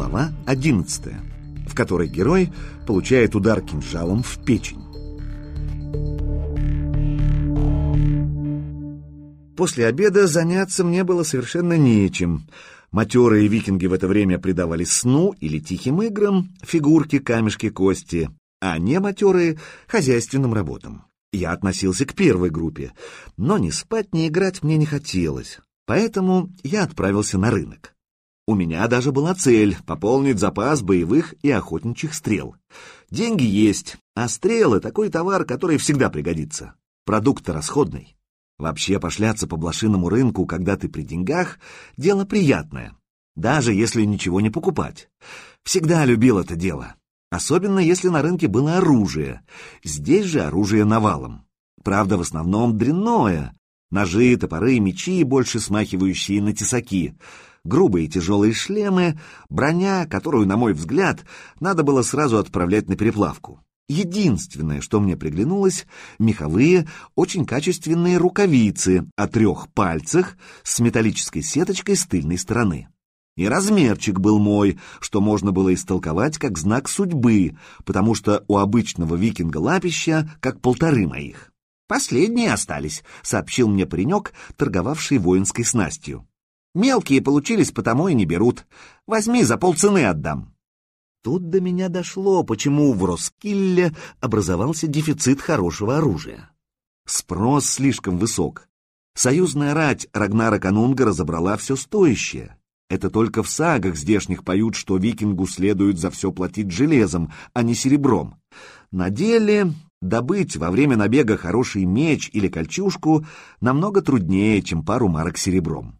Глава 11, в которой герой получает удар кинжалом в печень. После обеда заняться мне было совершенно нечем. Матерые викинги в это время предавались сну или тихим играм, фигурки, камешки, кости, а не матерые — хозяйственным работам. Я относился к первой группе, но ни спать, ни играть мне не хотелось, поэтому я отправился на рынок. У меня даже была цель — пополнить запас боевых и охотничьих стрел. Деньги есть, а стрелы — такой товар, который всегда пригодится. Продукт расходный. Вообще пошляться по блошиному рынку, когда ты при деньгах, дело приятное, даже если ничего не покупать. Всегда любил это дело, особенно если на рынке было оружие. Здесь же оружие навалом. Правда, в основном дрянное. Ножи, топоры, мечи, больше смахивающие на тесаки, грубые тяжелые шлемы, броня, которую, на мой взгляд, надо было сразу отправлять на переплавку. Единственное, что мне приглянулось, меховые, очень качественные рукавицы о трех пальцах с металлической сеточкой с тыльной стороны. И размерчик был мой, что можно было истолковать как знак судьбы, потому что у обычного викинга лапища как полторы моих. «Последние остались», — сообщил мне паренек, торговавший воинской снастью. «Мелкие получились, потому и не берут. Возьми, за полцены отдам». Тут до меня дошло, почему в Роскилле образовался дефицит хорошего оружия. Спрос слишком высок. Союзная рать Рагнара Канунга разобрала все стоящее. Это только в сагах здешних поют, что викингу следует за все платить железом, а не серебром. На деле добыть во время набега хороший меч или кольчужку намного труднее, чем пару марок серебром.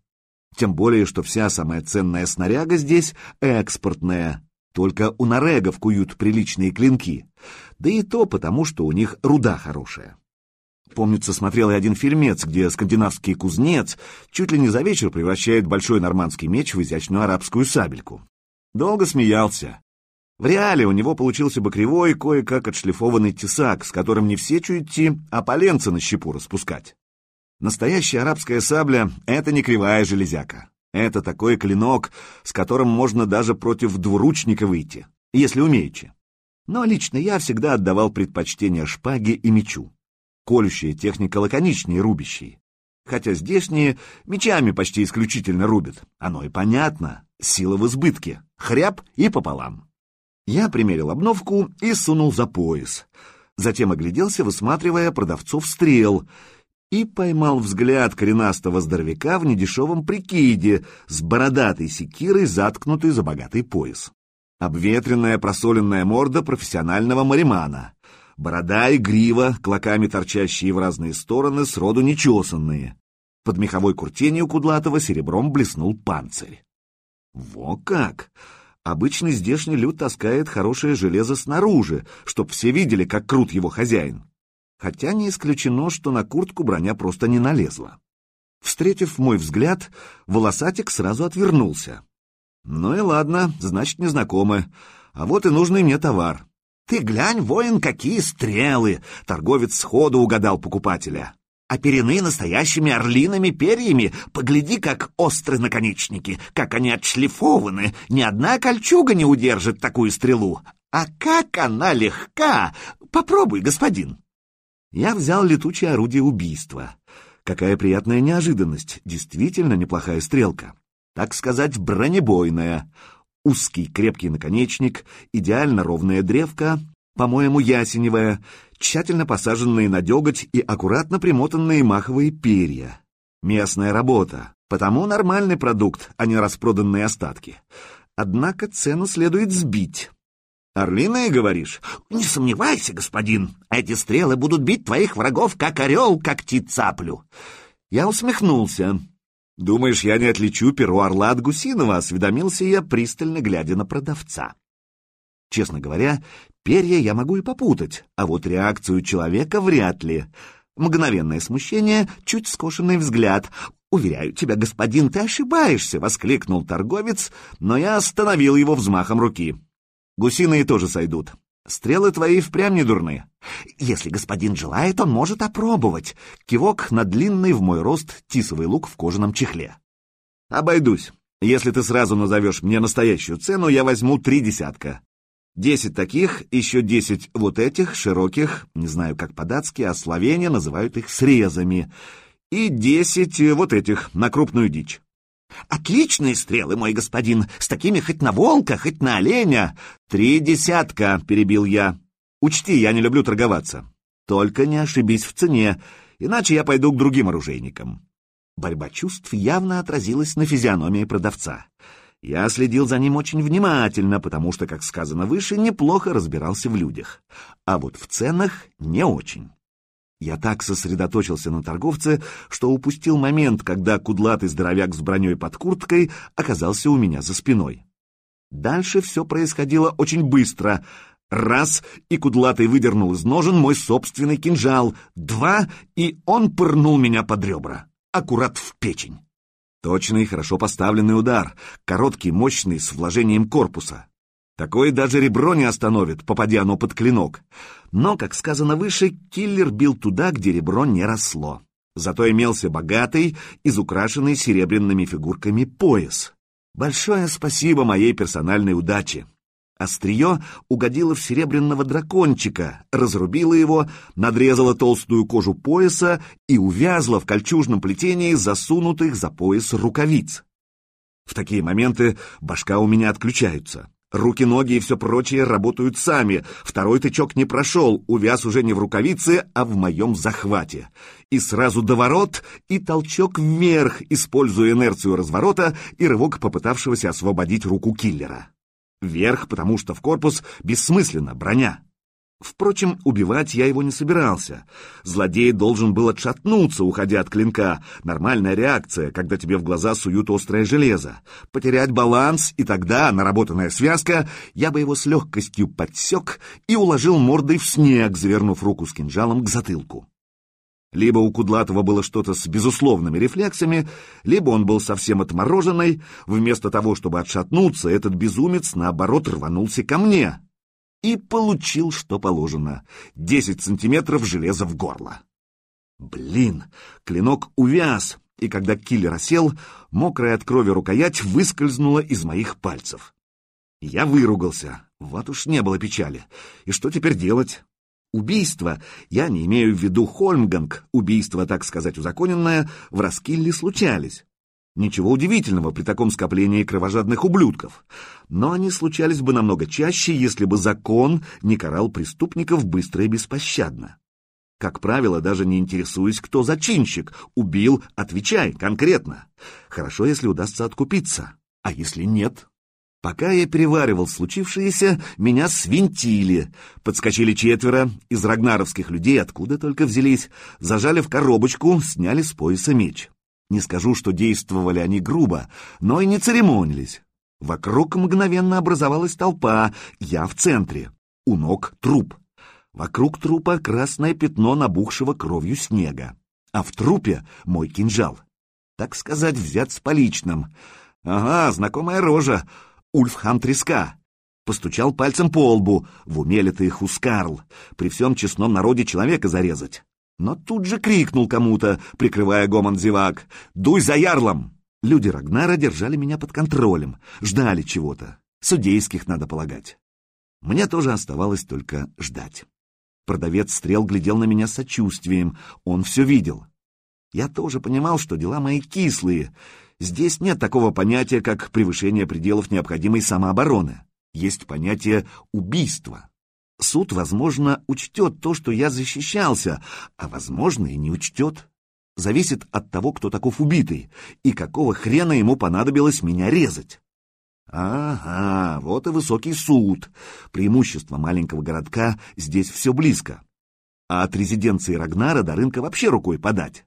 Тем более, что вся самая ценная снаряга здесь экспортная, только у нарегов куют приличные клинки, да и то потому, что у них руда хорошая. Помнится, смотрел я один фильмец, где скандинавский кузнец чуть ли не за вечер превращает большой нормандский меч в изящную арабскую сабельку. Долго смеялся. В реале у него получился бы кривой, кое-как отшлифованный тесак, с которым не в сечу идти, а поленца на щепу распускать. Настоящая арабская сабля — это не кривая железяка. Это такой клинок, с которым можно даже против двуручника выйти, если умеете. Но лично я всегда отдавал предпочтение шпаге и мечу. Колющая техника лаконичнее рубящей. Хотя здешние мечами почти исключительно рубят. Оно и понятно. Сила в избытке. Хряб и пополам. Я примерил обновку и сунул за пояс. Затем огляделся, высматривая продавцов стрел — и поймал взгляд коренастого здоровяка в недешевом прикиде с бородатой секирой, заткнутой за богатый пояс. Обветренная просоленная морда профессионального маримана. Борода и грива, клоками торчащие в разные стороны, сроду нечесанные. Под меховой куртенью кудлатого серебром блеснул панцирь. Во как! Обычный здешний люд таскает хорошее железо снаружи, чтоб все видели, как крут его хозяин хотя не исключено, что на куртку броня просто не налезла. Встретив мой взгляд, волосатик сразу отвернулся. Ну и ладно, значит, незнакомы. А вот и нужный мне товар. Ты глянь, воин, какие стрелы! Торговец сходу угадал покупателя. Оперены настоящими орлиными перьями. Погляди, как остры наконечники, как они отшлифованы. Ни одна кольчуга не удержит такую стрелу. А как она легка! Попробуй, господин. Я взял летучее орудие убийства. Какая приятная неожиданность, действительно неплохая стрелка. Так сказать, бронебойная. Узкий крепкий наконечник, идеально ровная древка, по-моему, ясеневая, тщательно посаженные на деготь и аккуратно примотанные маховые перья. Местная работа, потому нормальный продукт, а не распроданные остатки. Однако цену следует сбить. «Орлиные, говоришь?» «Не сомневайся, господин, эти стрелы будут бить твоих врагов, как орел когтит цаплю». Я усмехнулся. «Думаешь, я не отличу перо орла от гусиного?» — осведомился я, пристально глядя на продавца. Честно говоря, перья я могу и попутать, а вот реакцию человека вряд ли. Мгновенное смущение, чуть скошенный взгляд. «Уверяю тебя, господин, ты ошибаешься!» — воскликнул торговец, но я остановил его взмахом руки. Гусиные тоже сойдут. Стрелы твои впрямь не дурны. Если господин желает, он может опробовать. Кивок на длинный в мой рост тисовый лук в кожаном чехле. Обойдусь. Если ты сразу назовешь мне настоящую цену, я возьму три десятка. Десять таких, еще десять вот этих, широких, не знаю, как по-датски, а словения называют их срезами, и десять вот этих, на крупную дичь. «Отличные стрелы, мой господин, с такими хоть на волка, хоть на оленя!» «Три десятка», — перебил я. «Учти, я не люблю торговаться. Только не ошибись в цене, иначе я пойду к другим оружейникам». Борьба чувств явно отразилась на физиономии продавца. Я следил за ним очень внимательно, потому что, как сказано выше, неплохо разбирался в людях. А вот в ценах не очень. Я так сосредоточился на торговце, что упустил момент, когда кудлатый здоровяк с броней под курткой оказался у меня за спиной. Дальше все происходило очень быстро. Раз, и кудлатый выдернул из ножен мой собственный кинжал. Два, и он пырнул меня под ребра. Аккурат в печень. Точный, хорошо поставленный удар, короткий, мощный, с вложением корпуса. Такое даже ребро не остановит, попадя оно под клинок. Но, как сказано выше, киллер бил туда, где ребро не росло. Зато имелся богатый, изукрашенный серебряными фигурками пояс. Большое спасибо моей персональной удаче. Острие угодило в серебряного дракончика, разрубило его, надрезало толстую кожу пояса и увязло в кольчужном плетении засунутых за пояс рукавиц. В такие моменты башка у меня отключаются. Руки, ноги и все прочее работают сами. Второй тычок не прошел, увяз уже не в рукавице, а в моем захвате. И сразу до ворот, и толчок вверх, используя инерцию разворота и рывок попытавшегося освободить руку киллера. Вверх, потому что в корпус бессмысленно, броня. Впрочем, убивать я его не собирался. Злодей должен был отшатнуться, уходя от клинка. Нормальная реакция, когда тебе в глаза суют острое железо. Потерять баланс, и тогда, наработанная связка, я бы его с легкостью подсек и уложил мордой в снег, завернув руку с кинжалом к затылку. Либо у Кудлатова было что-то с безусловными рефлексами, либо он был совсем отмороженный. Вместо того, чтобы отшатнуться, этот безумец, наоборот, рванулся ко мне и получил, что положено. Десять сантиметров железа в горло. Блин, клинок увяз, и когда киллер осел, мокрая от крови рукоять выскользнула из моих пальцев. Я выругался. Вот уж не было печали. И что теперь делать? Убийство, я не имею в виду Хольмганг, убийство, так сказать, узаконенное, в Раскилле случались. Ничего удивительного при таком скоплении кровожадных ублюдков. Но они случались бы намного чаще, если бы закон не карал преступников быстро и беспощадно. Как правило, даже не интересуясь, кто зачинщик. Убил, отвечай, конкретно. Хорошо, если удастся откупиться. А если нет? Пока я переваривал случившееся, меня свинтили. Подскочили четверо из рагнаровских людей, откуда только взялись, зажали в коробочку, сняли с пояса меч. Не скажу, что действовали они грубо, но и не церемонились. Вокруг мгновенно образовалась толпа, я в центре. У ног труп. Вокруг трупа красное пятно набухшего кровью снега. А в трупе мой кинжал. Так сказать, взят с поличным. Ага, знакомая рожа. Ульфхан Треска. Постучал пальцем по лбу. В уме ты их ускарл? При всем честном народе человека зарезать но тут же крикнул кому-то, прикрывая гомон зевак. «Дуй за ярлом!» Люди Рагнара держали меня под контролем, ждали чего-то. Судейских, надо полагать. Мне тоже оставалось только ждать. Продавец стрел глядел на меня с сочувствием, он все видел. Я тоже понимал, что дела мои кислые. Здесь нет такого понятия, как превышение пределов необходимой самообороны. Есть понятие убийства. Суд, возможно, учтет то, что я защищался, а, возможно, и не учтет. Зависит от того, кто таков убитый, и какого хрена ему понадобилось меня резать. Ага, вот и высокий суд. Преимущество маленького городка здесь все близко. А от резиденции Рагнара до рынка вообще рукой подать.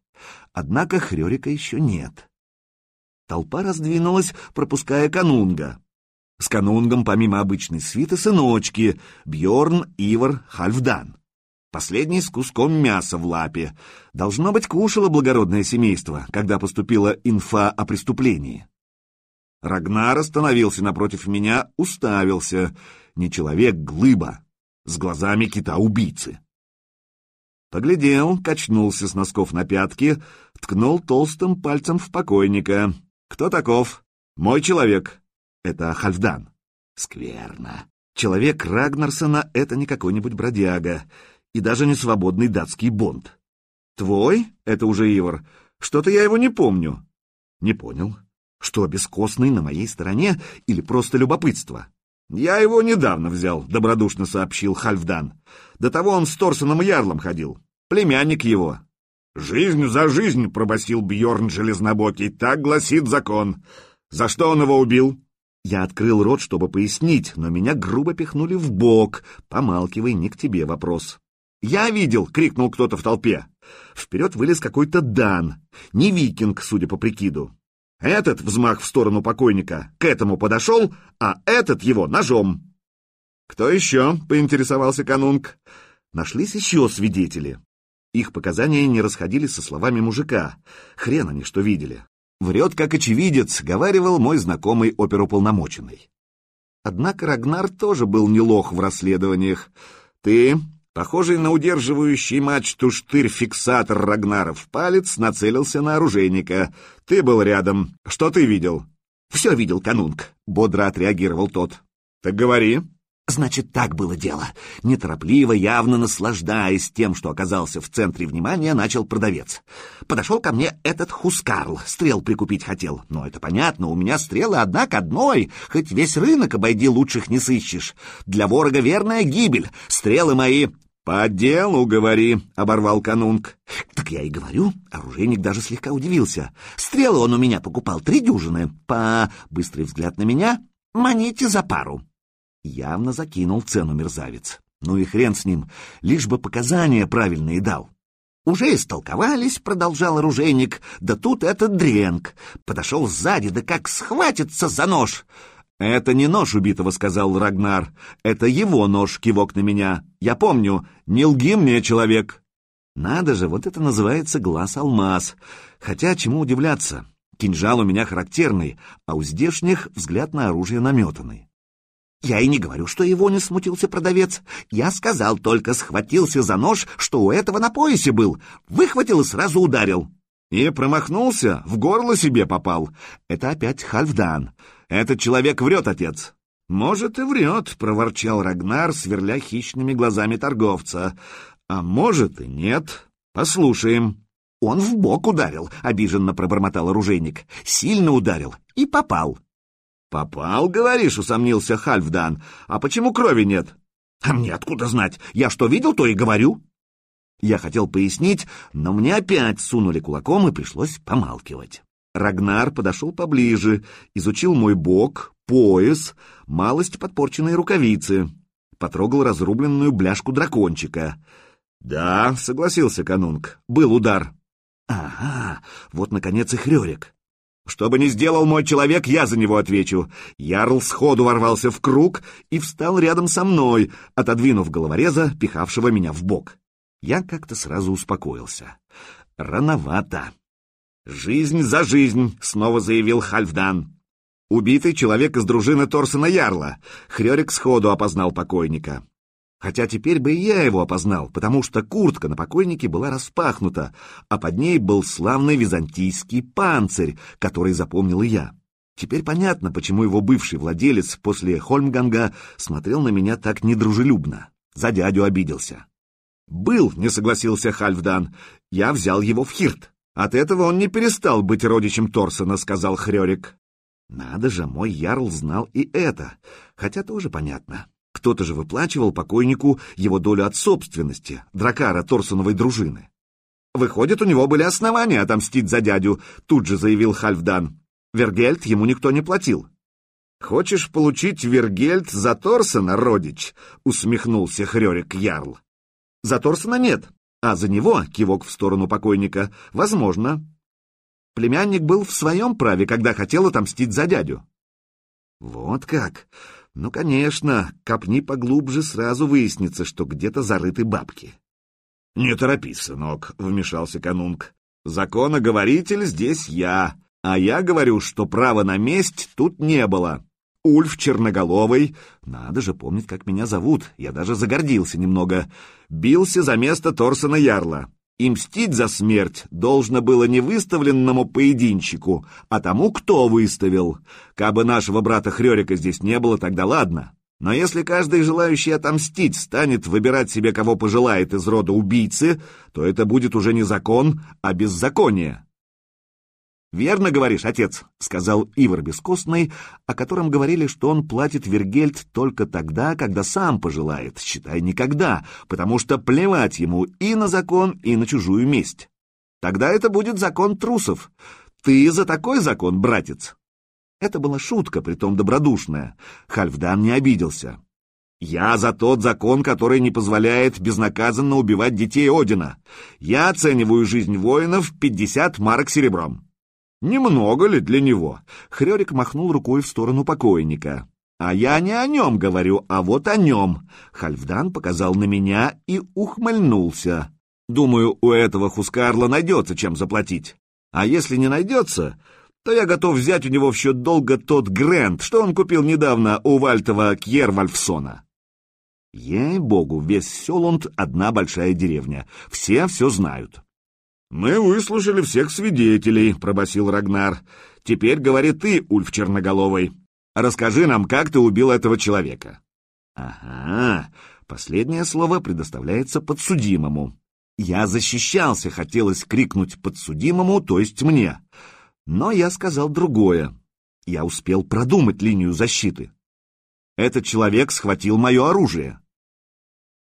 Однако Хрёрика еще нет. Толпа раздвинулась, пропуская канунга. С канунгом помимо обычной свиты сыночки Бьорн, Ивар, Хальфдан. Последний с куском мяса в лапе. Должно быть, кушало благородное семейство, когда поступила инфа о преступлении. Рагнар остановился напротив меня, уставился. Не человек, глыба, с глазами кита-убийцы. Поглядел, качнулся с носков на пятки, ткнул толстым пальцем в покойника. «Кто таков?» Мой человек. Это Хальфдан. Скверно. Человек Рагнарсона — это не какой-нибудь бродяга и даже не свободный датский бонд. Твой? Это уже Ивар. Что-то я его не помню. Не понял. Что, бескостный на моей стороне или просто любопытство? Я его недавно взял, добродушно сообщил Хальфдан. До того он с Торсоном Ярлом ходил. Племянник его. «Жизнь за жизнь!» — пробасил Бьорн Железнобокий. «Так гласит закон. За что он его убил?» Я открыл рот, чтобы пояснить, но меня грубо пихнули в бок. Помалкивай, не к тебе вопрос. «Я видел!» — крикнул кто-то в толпе. Вперед вылез какой-то Дан, не викинг, судя по прикиду. Этот взмах в сторону покойника к этому подошел, а этот его ножом. «Кто еще?» — поинтересовался канунг. Нашлись еще свидетели. Их показания не расходились со словами мужика. Хрен они что видели. Врет, как очевидец, говаривал мой знакомый оперуполномоченный. Однако Рагнар тоже был не лох в расследованиях. Ты Похожий на удерживающий мачту штырь-фиксатор Рагнаров палец нацелился на оружейника. «Ты был рядом. Что ты видел?» «Все видел, канунг», — бодро отреагировал тот. «Так говори». Значит, так было дело. Неторопливо, явно наслаждаясь тем, что оказался в центре внимания, начал продавец. Подошел ко мне этот Хускарл, стрел прикупить хотел. Но это понятно, у меня стрелы одна к одной, хоть весь рынок обойди, лучших не сыщешь. Для ворога верная гибель, стрелы мои «По делу говори», — оборвал канунг. «Так я и говорю». Оружейник даже слегка удивился. «Стрелы он у меня покупал три дюжины. По...» Быстрый взгляд на меня. «Монете за пару». Явно закинул цену мерзавец. Ну и хрен с ним, лишь бы показания правильные дал. «Уже истолковались», — продолжал оружейник, — «да тут этот дренг. Подошел сзади, да как схватится за нож. «Это не нож убитого», — сказал Рагнар. «Это его нож, кивок на меня. Я помню. Не лги мне, человек». Надо же, вот это называется глаз-алмаз. Хотя, чему удивляться? Кинжал у меня характерный, а у здешних взгляд на оружие наметанный. Я и не говорю, что его не смутился продавец. Я сказал только, схватился за нож, что у этого на поясе был. Выхватил и сразу ударил. И промахнулся, в горло себе попал. Это опять Хальфдан. Этот человек врет, отец. Может, и врет, проворчал Рагнар, сверля хищными глазами торговца. А может и нет. Послушаем. Он в бок ударил, обиженно пробормотал оружейник. Сильно ударил и попал. Попал, говоришь, усомнился Хальфдан. А почему крови нет? А мне откуда знать? Я что видел, то и говорю. Я хотел пояснить, но мне опять сунули кулаком и пришлось помалкивать. Рагнар подошел поближе, изучил мой бок, пояс, малость подпорченные рукавицы, потрогал разрубленную бляшку дракончика. «Да», — согласился канунг, — «был удар». «Ага, вот, наконец, и Хрёрик. Что бы ни сделал мой человек, я за него отвечу. Ярл сходу ворвался в круг и встал рядом со мной, отодвинув головореза, пихавшего меня в бок. Я как-то сразу успокоился. Рановато. «Жизнь за жизнь», — снова заявил Хальфдан. Убитый человек из дружины Торсона Ярла. Хрёрик сходу опознал покойника. Хотя теперь бы и я его опознал, потому что куртка на покойнике была распахнута, а под ней был славный византийский панцирь, который запомнил и я. Теперь понятно, почему его бывший владелец после Хольмганга смотрел на меня так недружелюбно. За дядю обиделся. «Был», — не согласился Хальфдан. «Я взял его в Хирт». От этого он не перестал быть родичем Торсона, сказал Хрёрик. Надо же, мой ярл знал и это, хотя тоже понятно. Кто-то же выплачивал покойнику его долю от собственности, дракара Торсоновой дружины. Выходит, у него были основания отомстить за дядю, тут же заявил Хальфдан. Вергельд ему никто не платил. «Хочешь получить Вергельд за Торсона, родич?» — усмехнулся Хрёрик Ярл. «За Торсона нет, а за него, кивок в сторону покойника, возможно. Племянник был в своем праве, когда хотел отомстить за дядю. Вот как? Ну, конечно, копни поглубже, сразу выяснится, что где-то зарыты бабки. «Не торопись, сынок», — вмешался канунг. «Законоговоритель здесь я, а я говорю, что права на месть тут не было. Ульф Черноголовый, надо же помнить, как меня зовут, я даже загордился немного, бился за место Торсона Ярла. И мстить за смерть должно было не выставленному поединчику, а тому, кто выставил. Кабы нашего брата Хрёрика здесь не было, тогда ладно. Но если каждый желающий отомстить станет выбирать себе, кого пожелает из рода убийцы, то это будет уже не закон, а беззаконие. «Верно говоришь, отец», — сказал Ивар Бескостный, о котором говорили, что он платит Вергельд только тогда, когда сам пожелает, считай, никогда, потому что плевать ему и на закон, и на чужую месть. Тогда это будет закон трусов. Ты за такой закон, братец. Это была шутка, притом добродушная. Хальфдан не обиделся. «Я за тот закон, который не позволяет безнаказанно убивать детей Одина. Я оцениваю жизнь воинов 50 марок серебром». «Немного ли для него?» Хрёрик махнул рукой в сторону покойника. «А я не о нем говорю, а вот о нем». Хальфдан показал на меня и ухмыльнулся. «Думаю, у этого Хускарла найдется чем заплатить. А если не найдется, то я готов взять у него в счет долга тот Грэнд, что он купил недавно у Вальтова Кьервальфсона. Ей-богу, весь Селунд — одна большая деревня. Все все знают. «Мы выслушали всех свидетелей», — пробасил Рагнар. «Теперь говори ты, Ульф Черноголовый. Расскажи нам, как ты убил этого человека». «Ага, последнее слово предоставляется подсудимому. Я защищался, хотелось крикнуть подсудимому, то есть мне. Но я сказал другое. Я успел продумать линию защиты. Этот человек схватил мое оружие.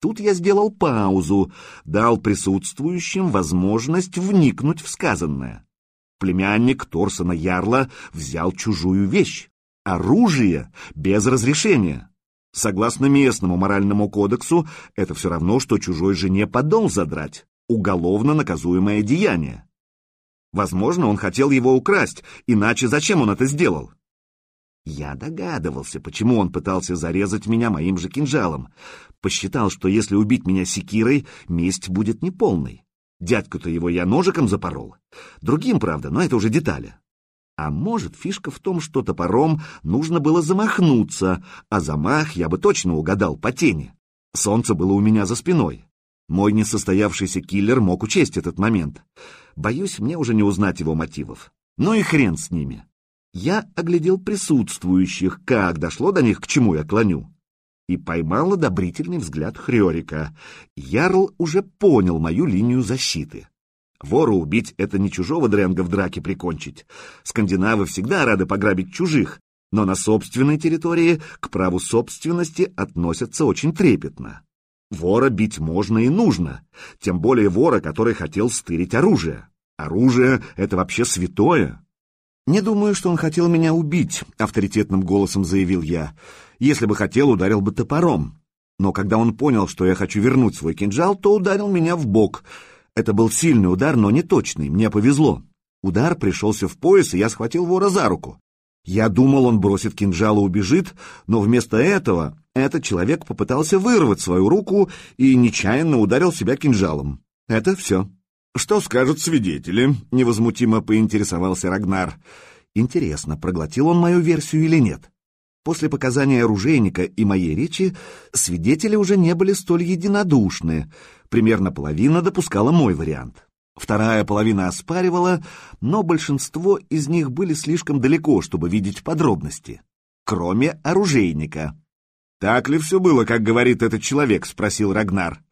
Тут я сделал паузу, дал присутствующим возможность вникнуть в сказанное. Племянник Торсона Ярла взял чужую вещь — оружие без разрешения. Согласно местному моральному кодексу, это все равно, что чужой жене подол задрать, уголовно наказуемое деяние. Возможно, он хотел его украсть, иначе зачем он это сделал? Я догадывался, почему он пытался зарезать меня моим же кинжалом. Посчитал, что если убить меня секирой, месть будет неполной. Дядьку-то его я ножиком запорол. Другим, правда, но это уже детали. А может, фишка в том, что топором нужно было замахнуться, а замах я бы точно угадал по тени. Солнце было у меня за спиной. Мой несостоявшийся киллер мог учесть этот момент. Боюсь, мне уже не узнать его мотивов. Ну и хрен с ними. Я оглядел присутствующих, как дошло до них, к чему я клоню. И поймал одобрительный взгляд Хрёрика. Ярл уже понял мою линию защиты. Вора убить — это не чужого дренга в драке прикончить. Скандинавы всегда рады пограбить чужих, но на собственной территории к праву собственности относятся очень трепетно. Вора бить можно и нужно, тем более вора, который хотел стырить оружие. Оружие — это вообще святое. «Не думаю, что он хотел меня убить», — авторитетным голосом заявил я. «Если бы хотел, ударил бы топором. Но когда он понял, что я хочу вернуть свой кинжал, то ударил меня в бок. Это был сильный удар, но не точный, мне повезло. Удар пришелся в пояс, и я схватил вора за руку. Я думал, он бросит кинжал и убежит, но вместо этого этот человек попытался вырвать свою руку и нечаянно ударил себя кинжалом. Это все. «Что скажут свидетели?» — невозмутимо поинтересовался Рагнар. Интересно, проглотил он мою версию или нет? После показания оружейника и моей речи свидетели уже не были столь единодушны. Примерно половина допускала мой вариант. Вторая половина оспаривала, но большинство из них были слишком далеко, чтобы видеть подробности. Кроме оружейника. «Так ли все было, как говорит этот человек?» — спросил Рагнар.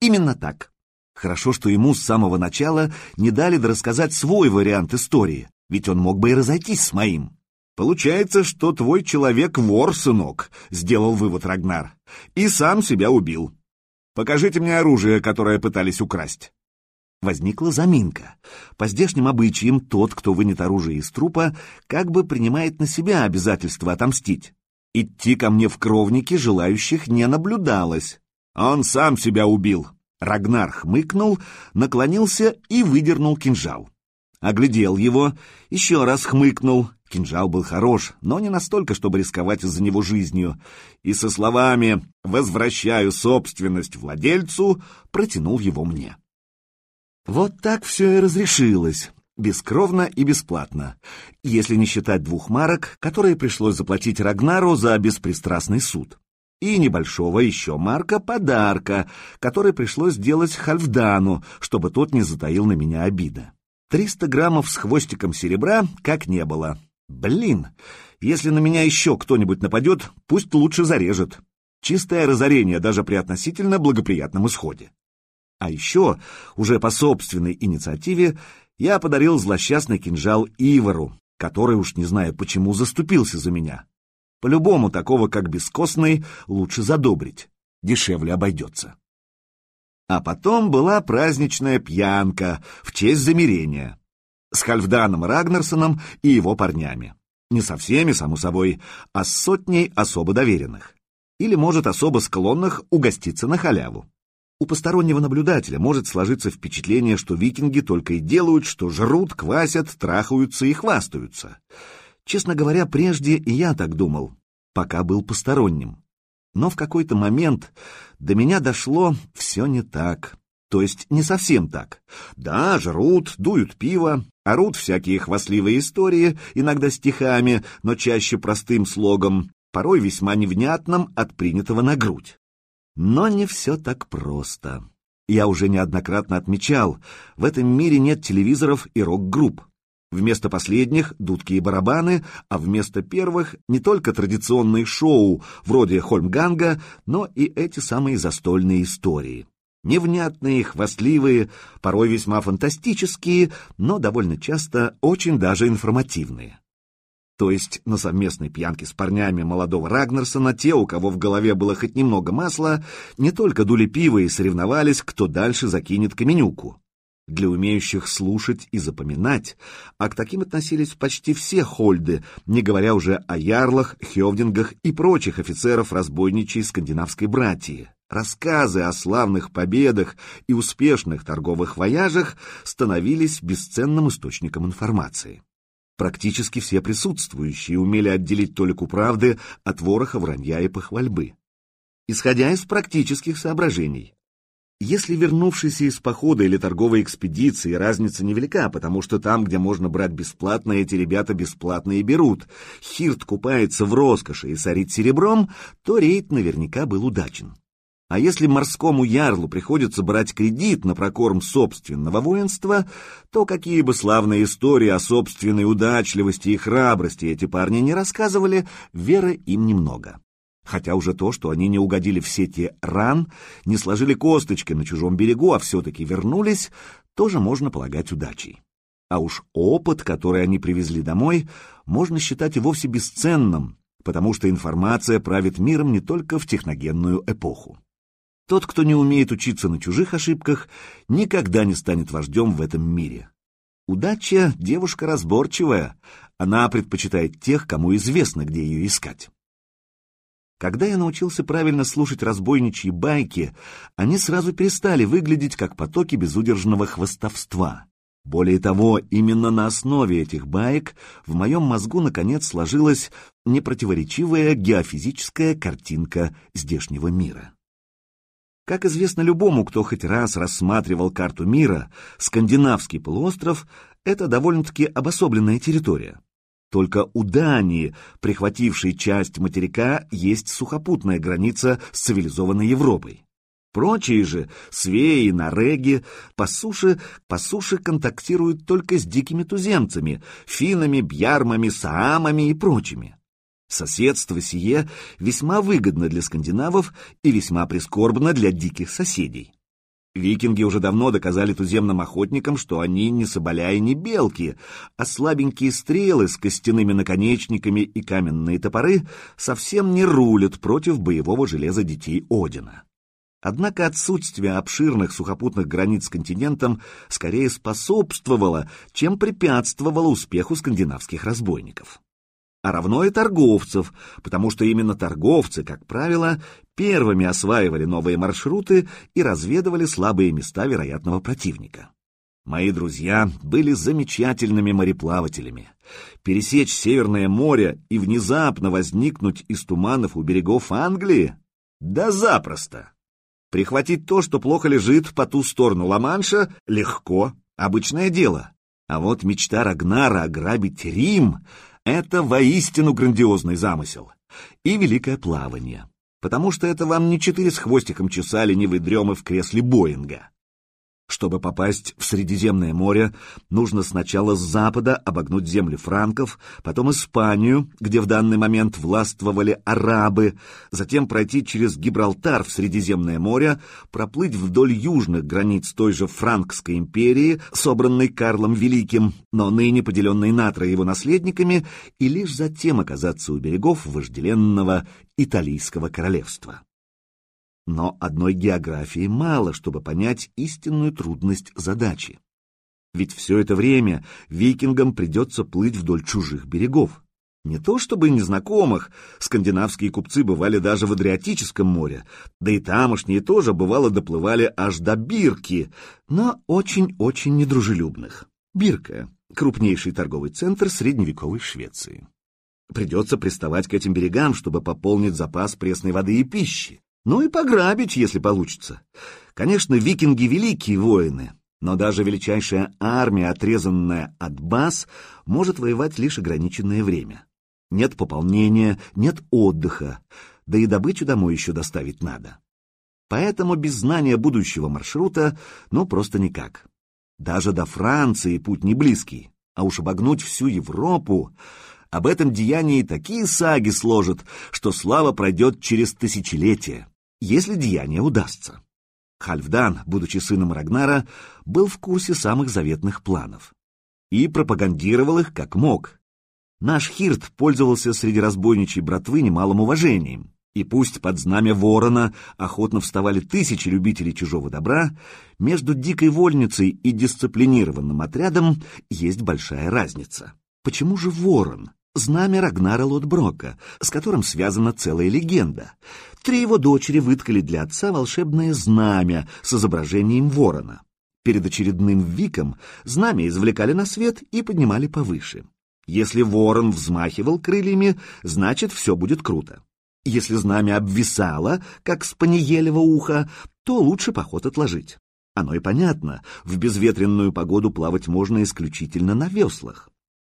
«Именно так. Хорошо, что ему с самого начала не дали рассказать свой вариант истории, ведь он мог бы и разойтись с моим». «Получается, что твой человек вор, сынок», — сделал вывод Рагнар, — «и сам себя убил. Покажите мне оружие, которое пытались украсть». Возникла заминка. По здешним обычаям тот, кто вынет оружие из трупа, как бы принимает на себя обязательство отомстить. Идти ко мне в кровники желающих не наблюдалось. Он сам себя убил. Рагнар хмыкнул, наклонился и выдернул кинжал. Оглядел его, еще раз хмыкнул. Кинжал был хорош, но не настолько, чтобы рисковать из-за него жизнью. И со словами «возвращаю собственность владельцу» протянул его мне. Вот так все и разрешилось. Бескровно и бесплатно, если не считать двух марок, которые пришлось заплатить Рагнару за беспристрастный суд. И небольшого еще марка подарка, который пришлось сделать Хальфдану, чтобы тот не затаил на меня обида. Триста граммов с хвостиком серебра как не было. Блин, если на меня еще кто-нибудь нападет, пусть лучше зарежет. Чистое разорение даже при относительно благоприятном исходе. А еще, уже по собственной инициативе, я подарил злосчастный кинжал Ивару, который уж не знаю почему заступился за меня. По-любому такого, как бескостный, лучше задобрить, дешевле обойдется. А потом была праздничная пьянка в честь замирения с Хальфданом Рагнарсоном и его парнями. Не со всеми, само собой, а с сотней особо доверенных. Или, может, особо склонных угоститься на халяву. У постороннего наблюдателя может сложиться впечатление, что викинги только и делают, что жрут, квасят, трахаются и хвастаются. Честно говоря, прежде и я так думал, пока был посторонним. Но в какой-то момент до меня дошло все не так. То есть не совсем так. Да, жрут, дуют пиво, орут всякие хвастливые истории, иногда стихами, но чаще простым слогом, порой весьма невнятным от принятого на грудь. Но не все так просто. Я уже неоднократно отмечал, в этом мире нет телевизоров и рок-групп. Вместо последних — дудки и барабаны, а вместо первых — не только традиционные шоу, вроде Хольмганга, но и эти самые застольные истории. Невнятные, хвастливые, порой весьма фантастические, но довольно часто очень даже информативные. То есть на совместной пьянке с парнями молодого Рагнарсона те, у кого в голове было хоть немного масла, не только дули пиво и соревновались, кто дальше закинет каменюку для умеющих слушать и запоминать, а к таким относились почти все хольды, не говоря уже о ярлах, хевдингах и прочих офицеров разбойничьей скандинавской братьи. Рассказы о славных победах и успешных торговых вояжах становились бесценным источником информации. Практически все присутствующие умели отделить толику правды от вороха вранья и похвальбы. Исходя из практических соображений, если вернувшийся из похода или торговой экспедиции, разница невелика, потому что там, где можно брать бесплатно, эти ребята бесплатно и берут. Хирт купается в роскоши и сорит серебром, то рейд наверняка был удачен. А если морскому ярлу приходится брать кредит на прокорм собственного воинства, то какие бы славные истории о собственной удачливости и храбрости эти парни не рассказывали, веры им немного. Хотя уже то, что они не угодили в сети ран, не сложили косточки на чужом берегу, а все-таки вернулись, тоже можно полагать удачей. А уж опыт, который они привезли домой, можно считать и вовсе бесценным, потому что информация правит миром не только в техногенную эпоху. Тот, кто не умеет учиться на чужих ошибках, никогда не станет вождем в этом мире. Удача — девушка разборчивая, она предпочитает тех, кому известно, где ее искать. Когда я научился правильно слушать разбойничьи байки, они сразу перестали выглядеть как потоки безудержного хвостовства. Более того, именно на основе этих баек в моем мозгу наконец сложилась непротиворечивая геофизическая картинка здешнего мира. Как известно любому, кто хоть раз рассматривал карту мира, скандинавский полуостров — это довольно-таки обособленная территория. Только у Дании, прихватившей часть материка, есть сухопутная граница с цивилизованной Европой. Прочие же, свеи, нареги, по суше, по суше контактируют только с дикими туземцами, финами, бьярмами, саамами и прочими. Соседство сие весьма выгодно для скандинавов и весьма прискорбно для диких соседей. Викинги уже давно доказали туземным охотникам, что они не соболя и не белки, а слабенькие стрелы с костяными наконечниками и каменные топоры совсем не рулят против боевого железа детей Одина. Однако отсутствие обширных сухопутных границ с континентом скорее способствовало, чем препятствовало успеху скандинавских разбойников а равно и торговцев, потому что именно торговцы, как правило, первыми осваивали новые маршруты и разведывали слабые места вероятного противника. Мои друзья были замечательными мореплавателями. Пересечь Северное море и внезапно возникнуть из туманов у берегов Англии? Да запросто! Прихватить то, что плохо лежит по ту сторону Ла-Манша, легко, обычное дело. А вот мечта Рагнара ограбить Рим — это воистину грандиозный замысел. И великое плавание. потому что это вам не четыре с хвостиком часа ленивой дремы в кресле Боинга. Чтобы попасть в Средиземное море, нужно сначала с запада обогнуть земли франков, потом Испанию, где в данный момент властвовали арабы, затем пройти через Гибралтар в Средиземное море, проплыть вдоль южных границ той же Франкской империи, собранной Карлом Великим, но ныне поделенной на трое его наследниками, и лишь затем оказаться у берегов вожделенного Италийского королевства. Но одной географии мало, чтобы понять истинную трудность задачи. Ведь все это время викингам придется плыть вдоль чужих берегов. Не то чтобы незнакомых, скандинавские купцы бывали даже в Адриатическом море, да и тамошние тоже бывало доплывали аж до Бирки, но очень-очень недружелюбных. Бирка — крупнейший торговый центр средневековой Швеции. Придется приставать к этим берегам, чтобы пополнить запас пресной воды и пищи. Ну и пограбить, если получится. Конечно, викинги — великие воины, но даже величайшая армия, отрезанная от баз, может воевать лишь ограниченное время. Нет пополнения, нет отдыха, да и добычу домой еще доставить надо. Поэтому без знания будущего маршрута, ну, просто никак. Даже до Франции путь не близкий, а уж обогнуть всю Европу об этом деянии такие саги сложат, что слава пройдет через тысячелетия если деяние удастся. Хальфдан, будучи сыном Рагнара, был в курсе самых заветных планов и пропагандировал их как мог. Наш Хирт пользовался среди разбойничьей братвы немалым уважением, и пусть под знамя ворона охотно вставали тысячи любителей чужого добра, между дикой вольницей и дисциплинированным отрядом есть большая разница. Почему же ворон? Знамя Рагнара Лотброка, с которым связана целая легенда. Три его дочери выткали для отца волшебное знамя с изображением ворона. Перед очередным виком знамя извлекали на свет и поднимали повыше. Если ворон взмахивал крыльями, значит, все будет круто. Если знамя обвисало, как спаниелево ухо, то лучше поход отложить. Оно и понятно, в безветренную погоду плавать можно исключительно на веслах.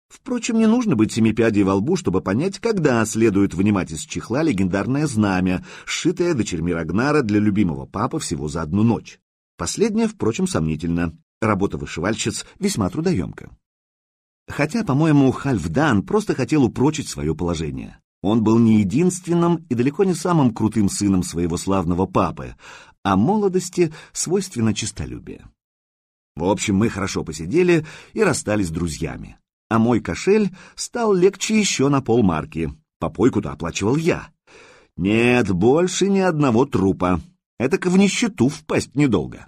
Впрочем, не нужно быть семипядей во лбу, чтобы понять, когда следует вынимать из чехла легендарное знамя, сшитое дочерьми Рагнара для любимого папы всего за одну ночь. Последнее, впрочем, сомнительно. Работа вышивальщиц весьма трудоемка. Хотя, по-моему, Хальфдан просто хотел упрочить свое положение. Он был не единственным и далеко не самым крутым сыном своего славного папы, а молодости свойственно честолюбие. В общем, мы хорошо посидели и расстались друзьями а мой кошель стал легче еще на полмарки. Попойку-то оплачивал я. Нет, больше ни одного трупа. Это в нищету впасть недолго.